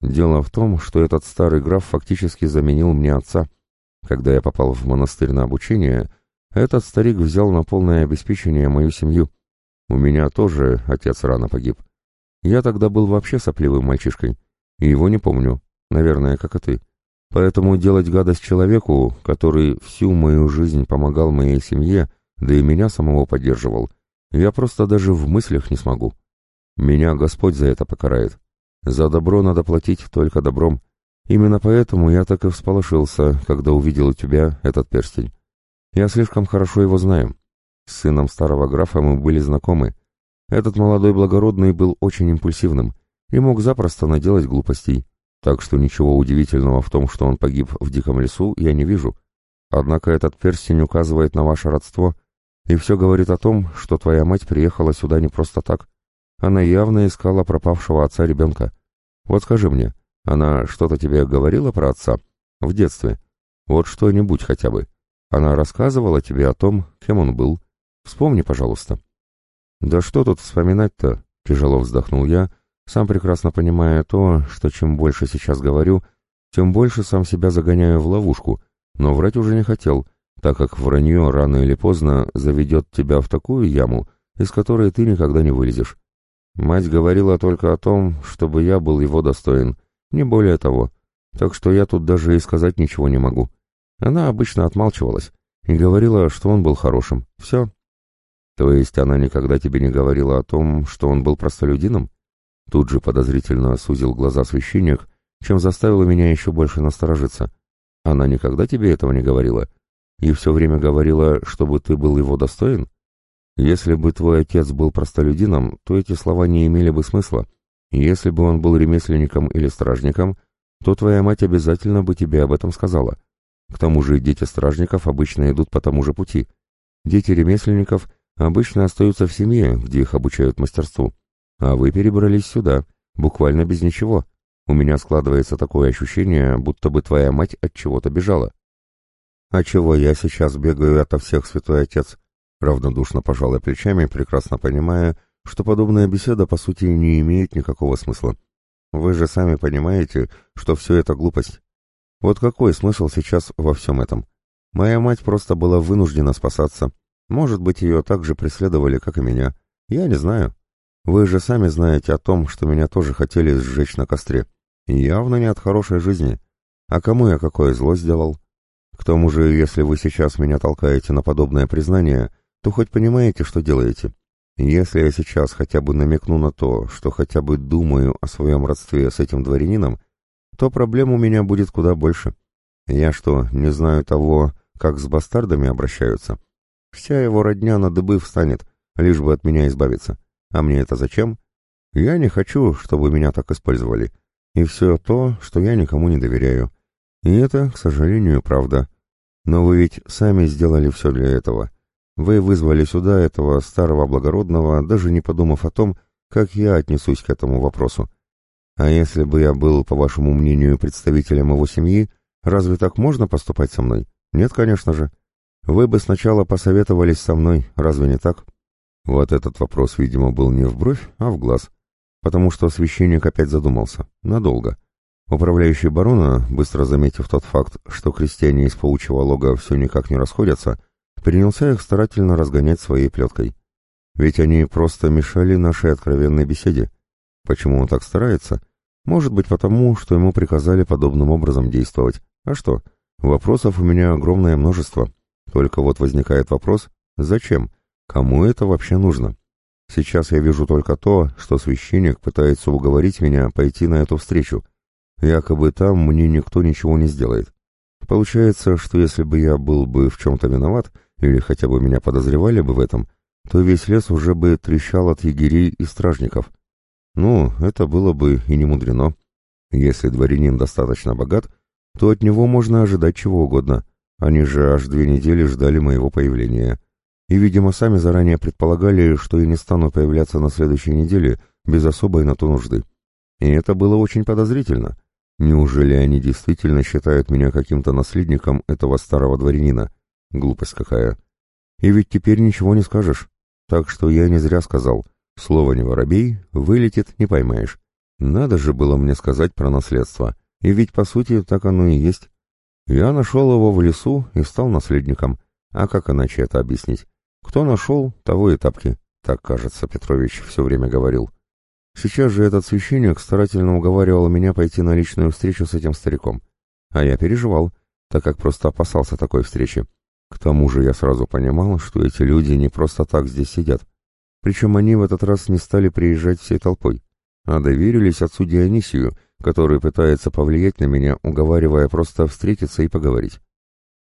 Дело в том, что этот старый граф фактически заменил мне отца. Когда я попал в монастырь на обучение, этот старик взял на полное обеспечение мою семью. У меня тоже отец рано погиб. Я тогда был вообще сопливым мальчишкой, и его не помню, наверное, как и ты. Поэтому делать гадость человеку, который всю мою жизнь помогал моей семье, да и меня самого поддерживал, я просто даже в мыслях не смогу. Меня Господь за это покарает. За добро надо платить только добром. Именно поэтому я так и всполошился, когда увидел у тебя этот перстень. Я слишком хорошо его знаю. С сыном старого графа мы были знакомы. Этот молодой благородный был очень импульсивным и мог запросто наделать глупостей, так что ничего удивительного в том, что он погиб в диком лесу, я не вижу. Однако этот перстень указывает на ваше родство, и все говорит о том, что твоя мать приехала сюда не просто так. Она явно искала пропавшего отца ребенка. Вот скажи мне, она что-то тебе говорила про отца? В детстве? Вот что-нибудь хотя бы. Она рассказывала тебе о том, кем он был. Вспомни, пожалуйста. Да что тут вспоминать-то? Тяжело вздохнул я, сам прекрасно понимая то, что чем больше сейчас говорю, тем больше сам себя загоняю в ловушку, но врать уже не хотел, так как вранье рано или поздно заведет тебя в такую яму, из которой ты никогда не вылезешь. Мать говорила только о том, чтобы я был его достоин, не более того, так что я тут даже и сказать ничего не могу. Она обычно отмалчивалась и говорила, что он был хорошим. Все. То есть она никогда тебе не говорила о том, что он был простолюдином? Тут же подозрительно сузил глаза священник, чем заставило меня еще больше насторожиться. Она никогда тебе этого не говорила? И все время говорила, чтобы ты был его достоин? Если бы твой отец был простолюдином, то эти слова не имели бы смысла. Если бы он был ремесленником или стражником, то твоя мать обязательно бы тебе об этом сказала. К тому же дети стражников обычно идут по тому же пути. Дети ремесленников обычно остаются в семье, где их обучают мастерству. А вы перебрались сюда, буквально без ничего. У меня складывается такое ощущение, будто бы твоя мать от чего-то бежала. А чего я сейчас бегаю ото всех, святой отец? Равнодушно пожалуй плечами, прекрасно понимая, что подобная беседа по сути не имеет никакого смысла. Вы же сами понимаете, что все это глупость. Вот какой смысл сейчас во всем этом? Моя мать просто была вынуждена спасаться. Может быть, ее так же преследовали, как и меня. Я не знаю. Вы же сами знаете о том, что меня тоже хотели сжечь на костре. Явно не от хорошей жизни. А кому я какое зло сделал? К тому же, если вы сейчас меня толкаете на подобное признание, то хоть понимаете, что делаете. Если я сейчас хотя бы намекну на то, что хотя бы думаю о своем родстве с этим дворянином, то проблем у меня будет куда больше. Я что, не знаю того, как с бастардами обращаются? Вся его родня на дыбы встанет, лишь бы от меня избавиться. А мне это зачем? Я не хочу, чтобы меня так использовали и все то, что я никому не доверяю. И это, к сожалению, правда. Но вы ведь сами сделали все для этого. Вы вызвали сюда этого старого благородного, даже не подумав о том, как я отнесусь к этому вопросу. А если бы я был, по вашему мнению, представителем его семьи, разве так можно поступать со мной? Нет, конечно же. Вы бы сначала посоветовались со мной, разве не так? Вот этот вопрос, видимо, был не в бровь, а в глаз потому что священник опять задумался. Надолго. Управляющий барона, быстро заметив тот факт, что крестьяне из паучьего лога все никак не расходятся, принялся их старательно разгонять своей плеткой. Ведь они просто мешали нашей откровенной беседе. Почему он так старается? Может быть потому, что ему приказали подобным образом действовать. А что? Вопросов у меня огромное множество. Только вот возникает вопрос, зачем? Кому это вообще нужно? Сейчас я вижу только то, что священник пытается уговорить меня пойти на эту встречу. Якобы там мне никто ничего не сделает. Получается, что если бы я был бы в чем-то виноват, или хотя бы меня подозревали бы в этом, то весь лес уже бы трещал от егерей и стражников. Ну, это было бы и не мудрено. Если дворянин достаточно богат, то от него можно ожидать чего угодно. Они же аж две недели ждали моего появления и, видимо, сами заранее предполагали, что я не стану появляться на следующей неделе без особой на то нужды. И это было очень подозрительно. Неужели они действительно считают меня каким-то наследником этого старого дворянина? Глупость какая. И ведь теперь ничего не скажешь. Так что я не зря сказал. Слово не воробей, вылетит, не поймаешь. Надо же было мне сказать про наследство. И ведь, по сути, так оно и есть. Я нашел его в лесу и стал наследником. А как иначе это объяснить? Кто нашел, того и тапки, так, кажется, Петрович все время говорил. Сейчас же этот священник старательно уговаривал меня пойти на личную встречу с этим стариком. А я переживал, так как просто опасался такой встречи. К тому же я сразу понимал, что эти люди не просто так здесь сидят. Причем они в этот раз не стали приезжать всей толпой, а доверились отцу Дионисию, который пытается повлиять на меня, уговаривая просто встретиться и поговорить.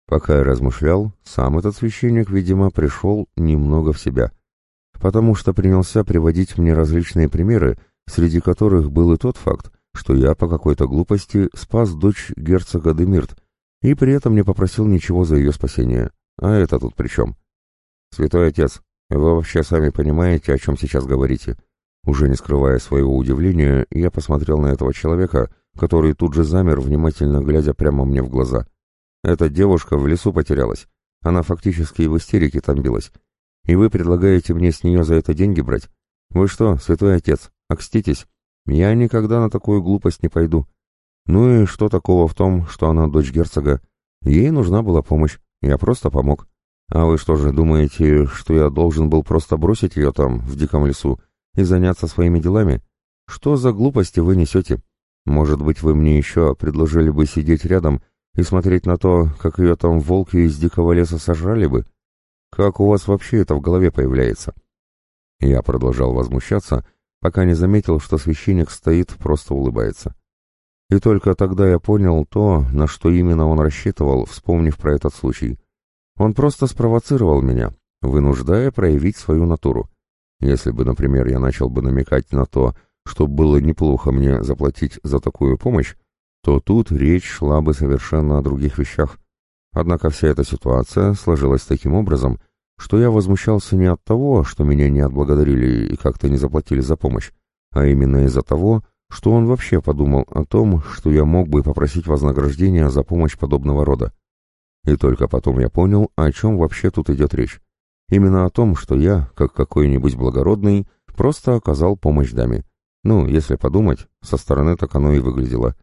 Пока я размышлял, сам этот священник, видимо, пришел немного в себя, потому что принялся приводить мне различные примеры, среди которых был и тот факт, что я по какой-то глупости спас дочь герцога Демирт, и при этом не попросил ничего за ее спасение. А это тут при чем? «Святой отец, вы вообще сами понимаете, о чем сейчас говорите?» Уже не скрывая своего удивления, я посмотрел на этого человека, который тут же замер, внимательно глядя прямо мне в глаза. Эта девушка в лесу потерялась. Она фактически в истерике там билась. И вы предлагаете мне с нее за это деньги брать? Вы что, святой отец, окститесь? Я никогда на такую глупость не пойду. Ну и что такого в том, что она дочь герцога? Ей нужна была помощь. Я просто помог. А вы что же думаете, что я должен был просто бросить ее там, в диком лесу, и заняться своими делами? Что за глупости вы несете? Может быть, вы мне еще предложили бы сидеть рядом и смотреть на то, как ее там волки из дикого леса сожрали бы? Как у вас вообще это в голове появляется? Я продолжал возмущаться, пока не заметил, что священник стоит, просто улыбается. И только тогда я понял то, на что именно он рассчитывал, вспомнив про этот случай. Он просто спровоцировал меня, вынуждая проявить свою натуру. Если бы, например, я начал бы намекать на то, что было неплохо мне заплатить за такую помощь, то тут речь шла бы совершенно о других вещах. Однако вся эта ситуация сложилась таким образом, что я возмущался не от того, что меня не отблагодарили и как-то не заплатили за помощь, а именно из-за того, что он вообще подумал о том, что я мог бы попросить вознаграждения за помощь подобного рода. И только потом я понял, о чем вообще тут идет речь. Именно о том, что я, как какой-нибудь благородный, просто оказал помощь даме. Ну, если подумать, со стороны так оно и выглядело.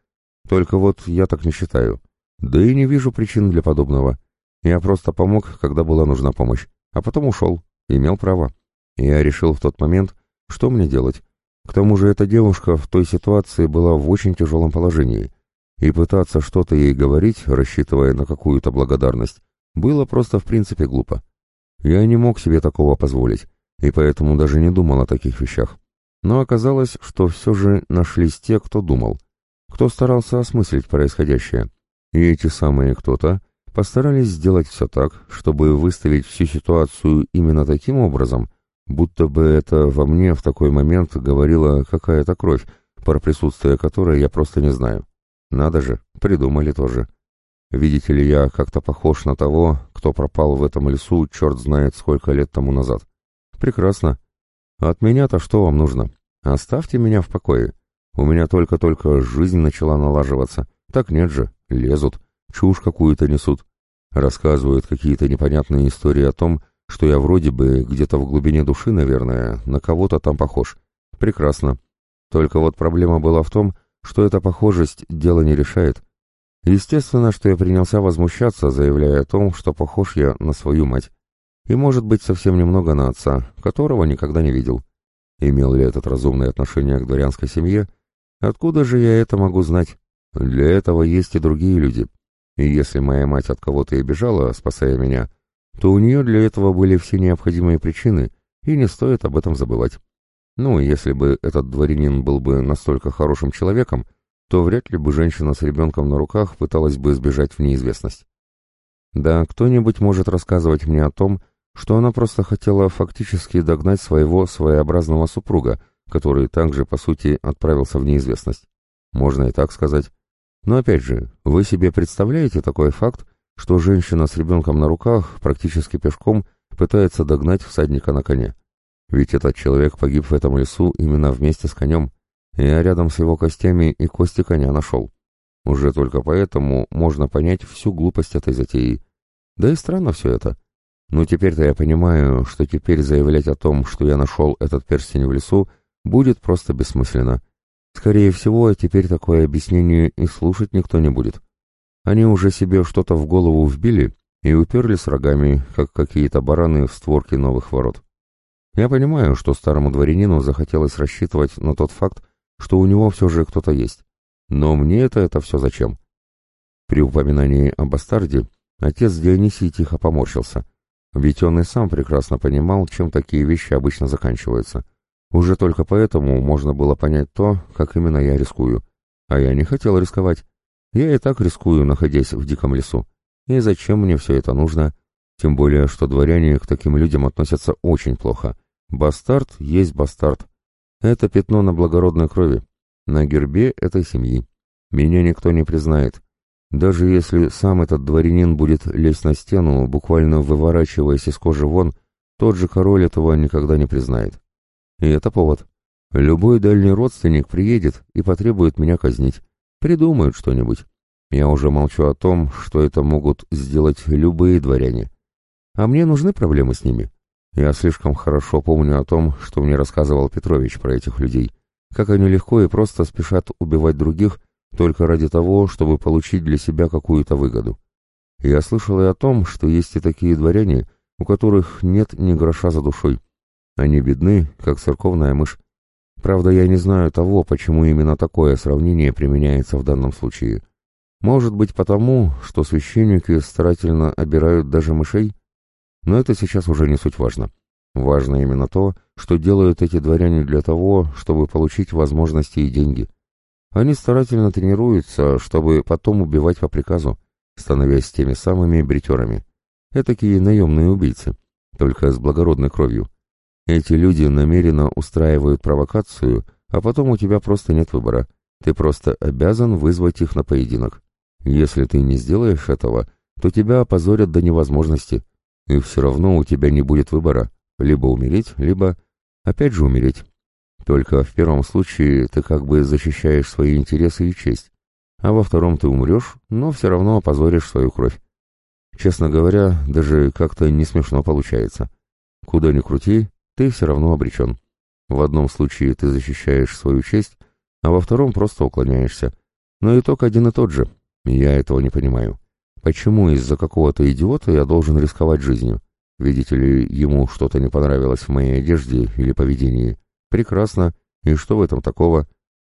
Только вот я так не считаю. Да и не вижу причин для подобного. Я просто помог, когда была нужна помощь, а потом ушел. Имел право. Я решил в тот момент, что мне делать. К тому же эта девушка в той ситуации была в очень тяжелом положении и пытаться что-то ей говорить, рассчитывая на какую-то благодарность, было просто в принципе глупо. Я не мог себе такого позволить, и поэтому даже не думал о таких вещах. Но оказалось, что все же нашлись те, кто думал, кто старался осмыслить происходящее. И эти самые кто-то постарались сделать все так, чтобы выставить всю ситуацию именно таким образом, будто бы это во мне в такой момент говорила какая-то кровь, про присутствие которой я просто не знаю. Надо же, придумали тоже. Видите ли, я как-то похож на того, кто пропал в этом лесу черт знает сколько лет тому назад. Прекрасно. От меня-то что вам нужно? Оставьте меня в покое. У меня только-только жизнь начала налаживаться. Так нет же, лезут, чушь какую-то несут. Рассказывают какие-то непонятные истории о том, что я вроде бы где-то в глубине души, наверное, на кого-то там похож. Прекрасно. Только вот проблема была в том, что эта похожесть дело не решает. Естественно, что я принялся возмущаться, заявляя о том, что похож я на свою мать. И, может быть, совсем немного на отца, которого никогда не видел. Имел ли этот разумное отношение к дворянской семье? Откуда же я это могу знать? Для этого есть и другие люди. И если моя мать от кого-то и бежала, спасая меня, то у нее для этого были все необходимые причины, и не стоит об этом забывать. Ну, если бы этот дворянин был бы настолько хорошим человеком, то вряд ли бы женщина с ребенком на руках пыталась бы сбежать в неизвестность. Да, кто-нибудь может рассказывать мне о том, что она просто хотела фактически догнать своего своеобразного супруга, который также, по сути, отправился в неизвестность. Можно и так сказать. Но опять же, вы себе представляете такой факт, что женщина с ребенком на руках практически пешком пытается догнать всадника на коне? Ведь этот человек погиб в этом лесу именно вместе с конем. Я рядом с его костями и кости коня нашел. Уже только поэтому можно понять всю глупость этой затеи. Да и странно все это. Но теперь-то я понимаю, что теперь заявлять о том, что я нашел этот перстень в лесу, будет просто бессмысленно. Скорее всего, теперь такое объяснение и слушать никто не будет. Они уже себе что-то в голову вбили и уперлись рогами, как какие-то бараны в створки новых ворот. Я понимаю, что старому дворянину захотелось рассчитывать на тот факт, что у него все же кто-то есть. Но мне это это все зачем? При упоминании о бастарде отец Дионисий тихо поморщился, ведь он и сам прекрасно понимал, чем такие вещи обычно заканчиваются. Уже только поэтому можно было понять то, как именно я рискую. А я не хотел рисковать. Я и так рискую, находясь в диком лесу. И зачем мне все это нужно? Тем более, что дворяне к таким людям относятся очень плохо. Бастард есть бастард. Это пятно на благородной крови, на гербе этой семьи. Меня никто не признает. Даже если сам этот дворянин будет лезть на стену, буквально выворачиваясь из кожи вон, тот же король этого никогда не признает. И это повод. Любой дальний родственник приедет и потребует меня казнить. Придумают что-нибудь. Я уже молчу о том, что это могут сделать любые дворяне. А мне нужны проблемы с ними. Я слишком хорошо помню о том, что мне рассказывал Петрович про этих людей, как они легко и просто спешат убивать других только ради того, чтобы получить для себя какую-то выгоду. Я слышал и о том, что есть и такие дворяне, у которых нет ни гроша за душой. Они бедны, как церковная мышь. Правда, я не знаю того, почему именно такое сравнение применяется в данном случае. Может быть потому, что священники старательно обирают даже мышей? Но это сейчас уже не суть важно. Важно именно то, что делают эти дворяне для того, чтобы получить возможности и деньги. Они старательно тренируются, чтобы потом убивать по приказу, становясь теми самыми бритерами. Этакие наемные убийцы, только с благородной кровью. Эти люди намеренно устраивают провокацию, а потом у тебя просто нет выбора. Ты просто обязан вызвать их на поединок. Если ты не сделаешь этого, то тебя опозорят до невозможности – и все равно у тебя не будет выбора, либо умереть, либо опять же умереть. Только в первом случае ты как бы защищаешь свои интересы и честь, а во втором ты умрешь, но все равно опозоришь свою кровь. Честно говоря, даже как-то не смешно получается. Куда ни крути, ты все равно обречен. В одном случае ты защищаешь свою честь, а во втором просто уклоняешься. Но итог один и тот же. Я этого не понимаю. Почему из-за какого-то идиота я должен рисковать жизнью? Видите ли, ему что-то не понравилось в моей одежде или поведении? Прекрасно. И что в этом такого?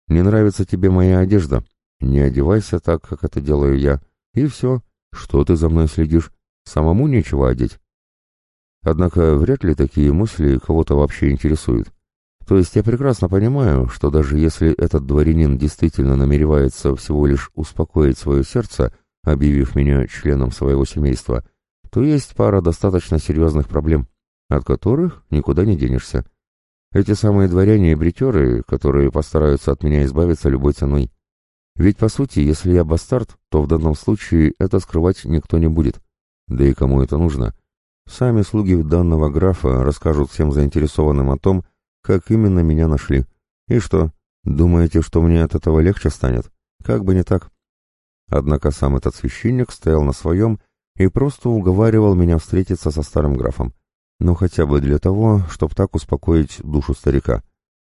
Не нравится тебе моя одежда? Не одевайся так, как это делаю я. И все. Что ты за мной следишь? Самому нечего одеть. Однако вряд ли такие мысли кого-то вообще интересуют. То есть я прекрасно понимаю, что даже если этот дворянин действительно намеревается всего лишь успокоить свое сердце, объявив меня членом своего семейства, то есть пара достаточно серьезных проблем, от которых никуда не денешься. Эти самые дворяне и бритеры, которые постараются от меня избавиться любой ценой. Ведь, по сути, если я бастард, то в данном случае это скрывать никто не будет. Да и кому это нужно? Сами слуги данного графа расскажут всем заинтересованным о том, как именно меня нашли. И что, думаете, что мне от этого легче станет? Как бы не так. Однако сам этот священник стоял на своем и просто уговаривал меня встретиться со старым графом. Ну хотя бы для того, чтобы так успокоить душу старика.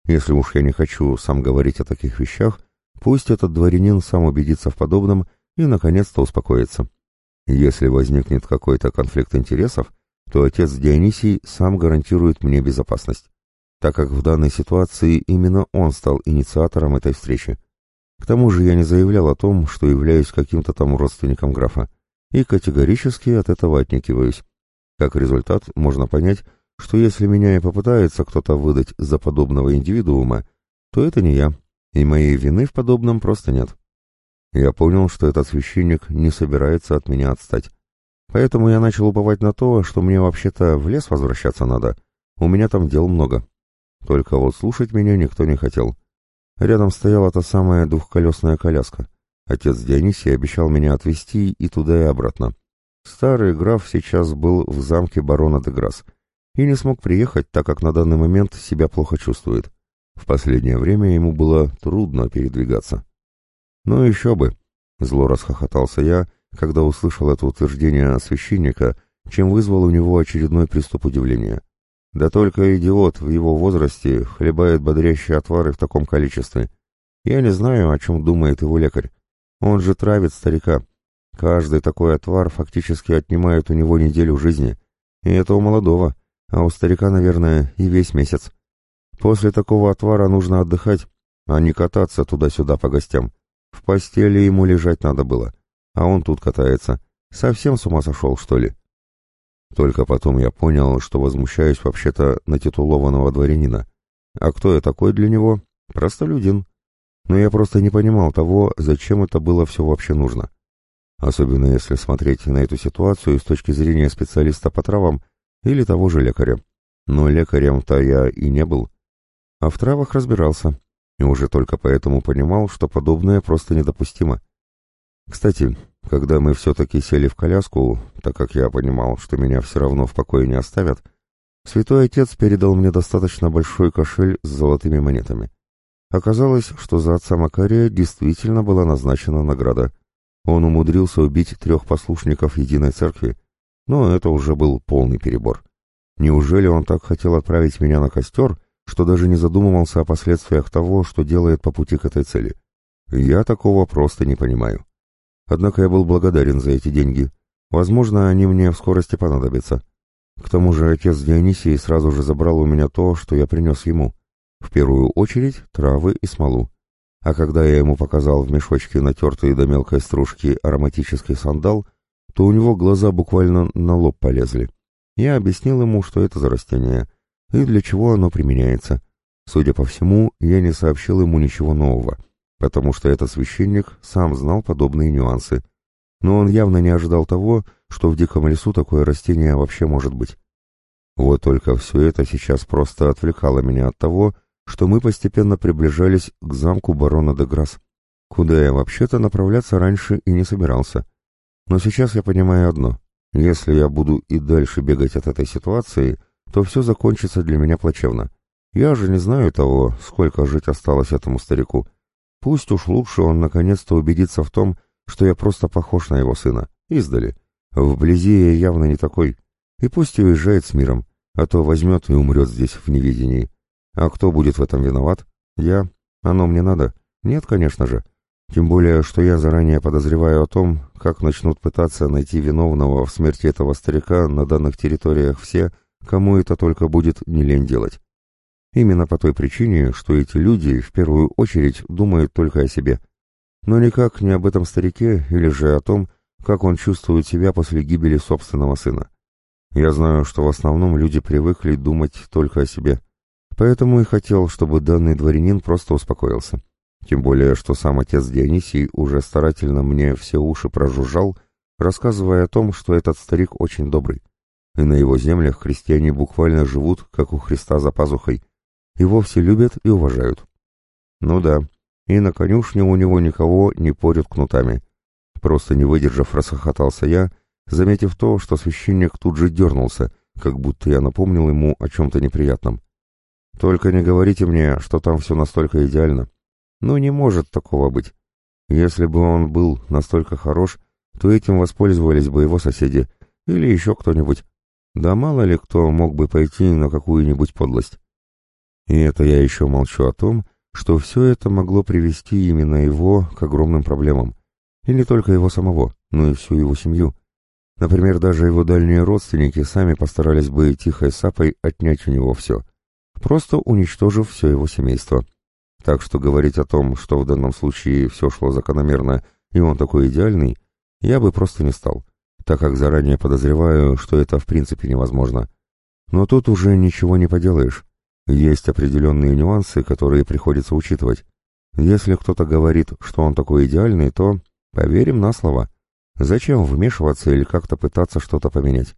Если уж я не хочу сам говорить о таких вещах, пусть этот дворянин сам убедится в подобном и наконец-то успокоится. Если возникнет какой-то конфликт интересов, то отец Дионисий сам гарантирует мне безопасность, так как в данной ситуации именно он стал инициатором этой встречи. К тому же я не заявлял о том, что являюсь каким-то там родственником графа, и категорически от этого отнекиваюсь. Как результат, можно понять, что если меня и попытается кто-то выдать за подобного индивидуума, то это не я, и моей вины в подобном просто нет. Я понял, что этот священник не собирается от меня отстать. Поэтому я начал уповать на то, что мне вообще-то в лес возвращаться надо. У меня там дел много. Только вот слушать меня никто не хотел. Рядом стояла та самая двухколесная коляска. Отец Дионисий обещал меня отвезти и туда, и обратно. Старый граф сейчас был в замке барона де и не смог приехать, так как на данный момент себя плохо чувствует. В последнее время ему было трудно передвигаться. «Ну еще бы!» — зло расхохотался я, когда услышал это утверждение священника, чем вызвал у него очередной приступ удивления. Да только идиот в его возрасте хлебает бодрящие отвары в таком количестве. Я не знаю, о чем думает его лекарь. Он же травит старика. Каждый такой отвар фактически отнимает у него неделю жизни. И это у молодого, а у старика, наверное, и весь месяц. После такого отвара нужно отдыхать, а не кататься туда-сюда по гостям. В постели ему лежать надо было, а он тут катается. Совсем с ума сошел, что ли? Только потом я понял, что возмущаюсь вообще-то на титулованного дворянина. А кто я такой для него? Простолюдин. Но я просто не понимал того, зачем это было все вообще нужно. особенно если смотреть на эту ситуацию с точки зрения специалиста по травам или того же лекаря. Но лекарем-то я и не был. А в травах разбирался, и уже только поэтому понимал, что подобное просто недопустимо. Кстати, когда мы все-таки сели в коляску, так как я понимал, что меня все равно в покое не оставят, святой отец передал мне достаточно большой кошель с золотыми монетами. Оказалось, что за отца Макария действительно была назначена награда. Он умудрился убить трех послушников Единой Церкви, но это уже был полный перебор. Неужели он так хотел отправить меня на костер, что даже не задумывался о последствиях того, что делает по пути к этой цели? Я такого просто не понимаю. Однако я был благодарен за эти деньги. Возможно, они мне в скорости понадобятся. К тому же отец Дионисий сразу же забрал у меня то, что я принес ему. В первую очередь травы и смолу. А когда я ему показал в мешочке натертые до мелкой стружки ароматический сандал, то у него глаза буквально на лоб полезли. Я объяснил ему, что это за растение и для чего оно применяется. Судя по всему, я не сообщил ему ничего нового, потому что этот священник сам знал подобные нюансы. Но он явно не ожидал того, что в диком лесу такое растение вообще может быть. Вот только все это сейчас просто отвлекало меня от того, что мы постепенно приближались к замку барона де куда я вообще-то направляться раньше и не собирался. Но сейчас я понимаю одно. Если я буду и дальше бегать от этой ситуации, то все закончится для меня плачевно. Я же не знаю того, сколько жить осталось этому старику. Пусть уж лучше он наконец-то убедится в том, что я просто похож на его сына. Издали. Вблизи я явно не такой. И пусть уезжает с миром, а то возьмет и умрет здесь в неведении. А кто будет в этом виноват? Я. Оно мне надо? Нет, конечно же. Тем более, что я заранее подозреваю о том, как начнут пытаться найти виновного в смерти этого старика на данных территориях все, кому это только будет не лень делать. Именно по той причине, что эти люди в первую очередь думают только о себе. Но никак не об этом старике или же о том, как он чувствует себя после гибели собственного сына. Я знаю, что в основном люди привыкли думать только о себе. Поэтому и хотел, чтобы данный дворянин просто успокоился. Тем более, что сам отец Дионисий уже старательно мне все уши прожужжал, рассказывая о том, что этот старик очень добрый. И на его землях христиане буквально живут, как у Христа за пазухой. Его все любят и уважают. Ну да, и на конюшне у него никого не порют кнутами. Просто не выдержав, расхохотался я, заметив то, что священник тут же дернулся, как будто я напомнил ему о чем-то неприятном. Только не говорите мне, что там все настолько идеально. Ну, не может такого быть. Если бы он был настолько хорош, то этим воспользовались бы его соседи или еще кто-нибудь. Да мало ли кто мог бы пойти на какую-нибудь подлость. И это я еще молчу о том, что все это могло привести именно его к огромным проблемам. И не только его самого, но и всю его семью. Например, даже его дальние родственники сами постарались бы тихой сапой отнять у него все просто уничтожив все его семейство. Так что говорить о том, что в данном случае все шло закономерно и он такой идеальный, я бы просто не стал, так как заранее подозреваю, что это в принципе невозможно. Но тут уже ничего не поделаешь. Есть определенные нюансы, которые приходится учитывать. Если кто-то говорит, что он такой идеальный, то поверим на слово. Зачем вмешиваться или как-то пытаться что-то поменять?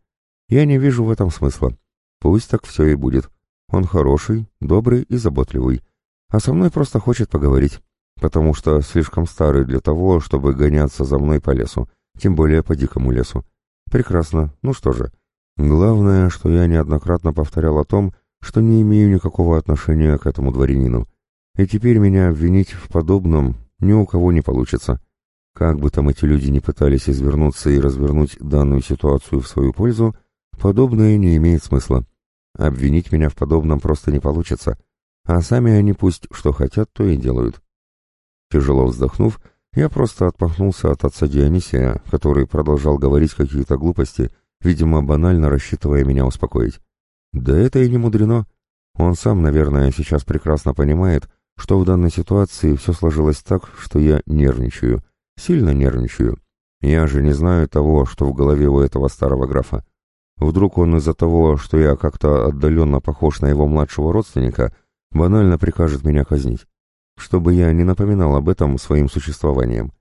Я не вижу в этом смысла. Пусть так все и будет. Он хороший, добрый и заботливый, а со мной просто хочет поговорить, потому что слишком старый для того, чтобы гоняться за мной по лесу, тем более по дикому лесу. Прекрасно, ну что же. Главное, что я неоднократно повторял о том, что не имею никакого отношения к этому дворянину. И теперь меня обвинить в подобном ни у кого не получится. Как бы там эти люди не пытались извернуться и развернуть данную ситуацию в свою пользу, подобное не имеет смысла. Обвинить меня в подобном просто не получится, а сами они пусть что хотят, то и делают. Тяжело вздохнув, я просто отмахнулся от отца Дионисия, который продолжал говорить какие-то глупости, видимо, банально рассчитывая меня успокоить. Да это и не мудрено. Он сам, наверное, сейчас прекрасно понимает, что в данной ситуации все сложилось так, что я нервничаю, сильно нервничаю. Я же не знаю того, что в голове у этого старого графа. Вдруг он из-за того, что я как-то отдаленно похож на его младшего родственника, банально прикажет меня казнить, чтобы я не напоминал об этом своим существованием.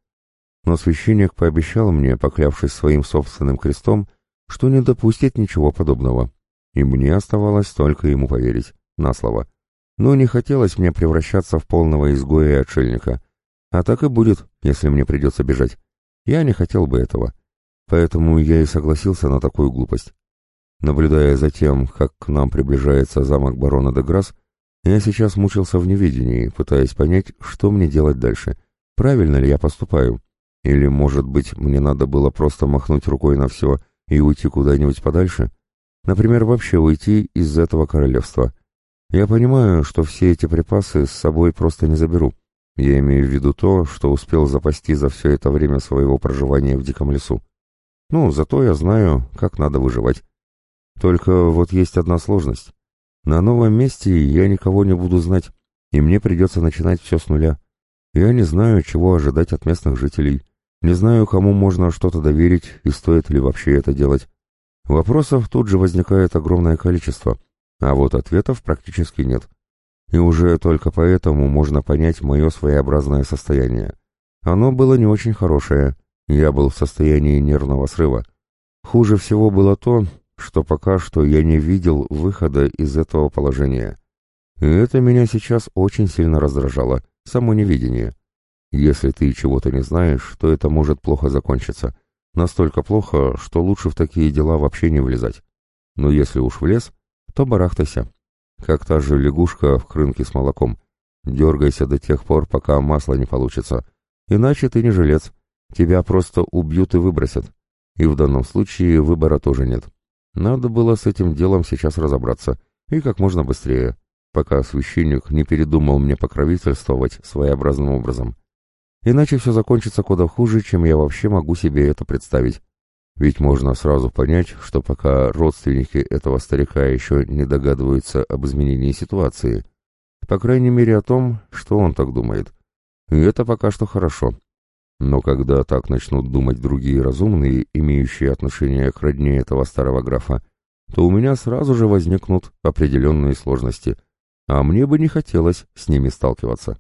но священник пообещал мне, поклявшись своим собственным крестом, что не допустит ничего подобного. И мне оставалось только ему поверить, на слово. Но не хотелось мне превращаться в полного изгоя и отшельника. А так и будет, если мне придется бежать. Я не хотел бы этого. Поэтому я и согласился на такую глупость. Наблюдая за тем, как к нам приближается замок барона де я сейчас мучился в неведении, пытаясь понять, что мне делать дальше. Правильно ли я поступаю? Или, может быть, мне надо было просто махнуть рукой на все и уйти куда-нибудь подальше? Например, вообще уйти из этого королевства. Я понимаю, что все эти припасы с собой просто не заберу. Я имею в виду то, что успел запасти за все это время своего проживания в диком лесу. Ну, зато я знаю, как надо выживать. Только вот есть одна сложность. На новом месте я никого не буду знать, и мне придется начинать все с нуля. Я не знаю, чего ожидать от местных жителей, не знаю, кому можно что-то доверить и стоит ли вообще это делать. Вопросов тут же возникает огромное количество, а вот ответов практически нет. И уже только поэтому можно понять мое своеобразное состояние. Оно было не очень хорошее, я был в состоянии нервного срыва. Хуже всего было то, что пока что я не видел выхода из этого положения. И это меня сейчас очень сильно раздражало, само невидение. Если ты чего-то не знаешь, то это может плохо закончиться. Настолько плохо, что лучше в такие дела вообще не влезать. Но если уж влез, то барахтайся. Как та же лягушка в крынке с молоком. Дергайся до тех пор, пока масло не получится. Иначе ты не жилец. Тебя просто убьют и выбросят. И в данном случае выбора тоже нет. Надо было с этим делом сейчас разобраться, и как можно быстрее, пока священник не передумал мне покровительствовать своеобразным образом. Иначе все закончится куда хуже, чем я вообще могу себе это представить. Ведь можно сразу понять, что пока родственники этого старика еще не догадываются об изменении ситуации. По крайней мере о том, что он так думает. И это пока что хорошо. Но когда так начнут думать другие разумные, имеющие отношение к родне этого старого графа, то у меня сразу же возникнут определенные сложности, а мне бы не хотелось с ними сталкиваться.